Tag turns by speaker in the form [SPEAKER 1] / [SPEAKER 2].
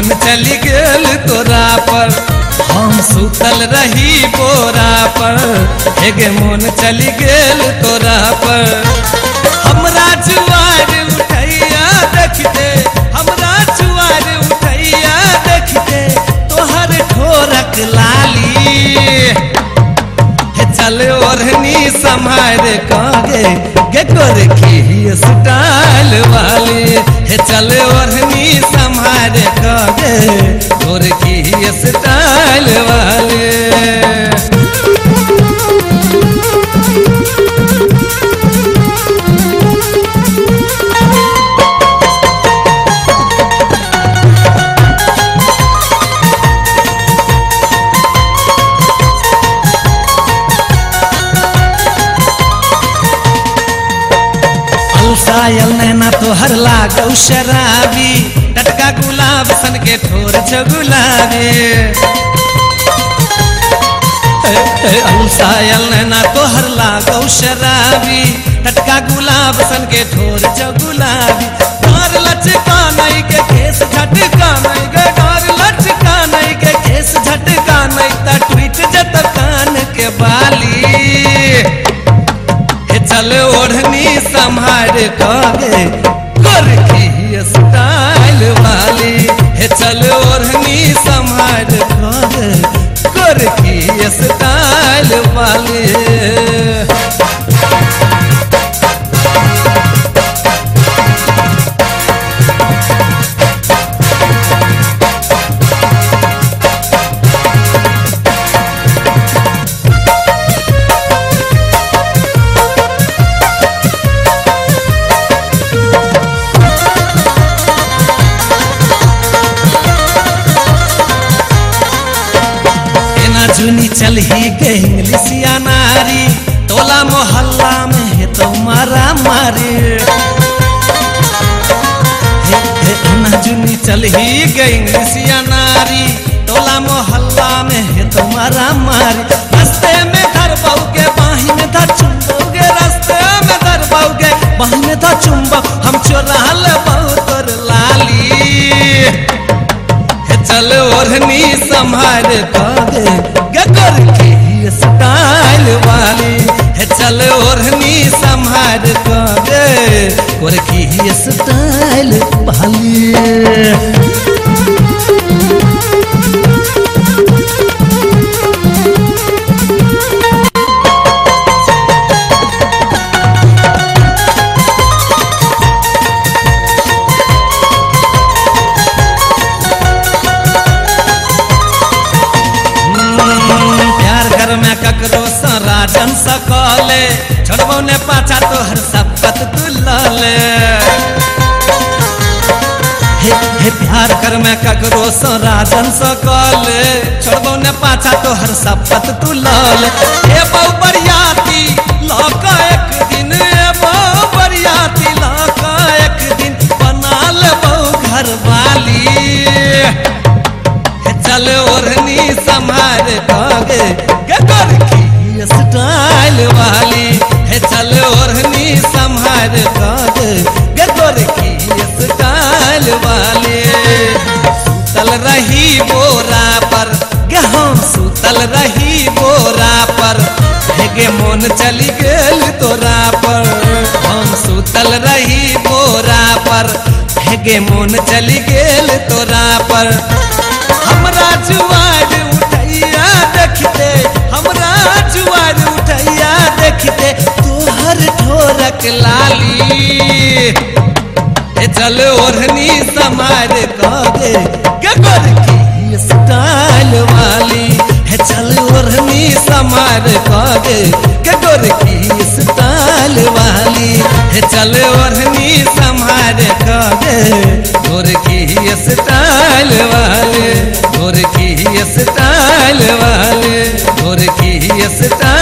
[SPEAKER 1] मोन चली गेल तोरा पर। हम सुतल रही बोरा पर। हेगे मोन चली गेल तोरा पर। हमरा जुआर उठैया देखते हमरा जुआर उठैया देखते तोहर ठोरक लाली। चल ओढ़नी संभार कागे, गे की स्टाइल वाली। चल अलसायल नैना तोहर लागौ शराबी, टटका गुलाब सन के ठोर छ गुलाबी। अलसायल नैना तोहर लागौ शराबी, टटका गुलाब सन के ठोर छ गुलाबी। डार लचका नहीं के केस झटका नहीं के हे चल ओढ़नी संभार कागे कर की वाली। चल ही के इंग्लिशिया नारी। टोला मोहल्ला में है तो मारा मारी। जुनी, चल ही के इंग्लिशिया नारी। टोला मोहल्ला में है तो मारा मारी। रास्ते में धर के बाही में धर चुम्बोगे रास्ते में धर के बाही में धर चुम्बो हम चोरा तोर लाली। चल ओढ़नी संभार कागे स्टाइल वाली प्यार घर में ककरो सा राजन सकले। छोड़बो ने पाछा तोहर सबकत तू लाले हे हे प्यार कर में ककरो सा राजन सकले छोड़बो ने पाछा तोहर सपत तू लाले। हे बहु बरियाती लौका एक दिन। ए बहु बरियाती लौका एक दिन। बना ले बहु घर वाली। हे चल ओढ़नी संभार कागे सुतल रही बोरा पर। गे हम सुतल रही बोरा पर। हेगे मोन चली गेल तोरा पर। हम सुतल रही बोरा पर। हेगे मोन चली गेल तोरा पर। हमरा जुआर उठैया देखते, हमरा जुआर उठैया देखते, तोहर ठोरक लाली। चल ओढ़नी समार कागे गगर समार के डोर की ताल वाली हे, चल ओढ़नी समार करे डोर की ताल वाले की ताल वाले की स्टाइल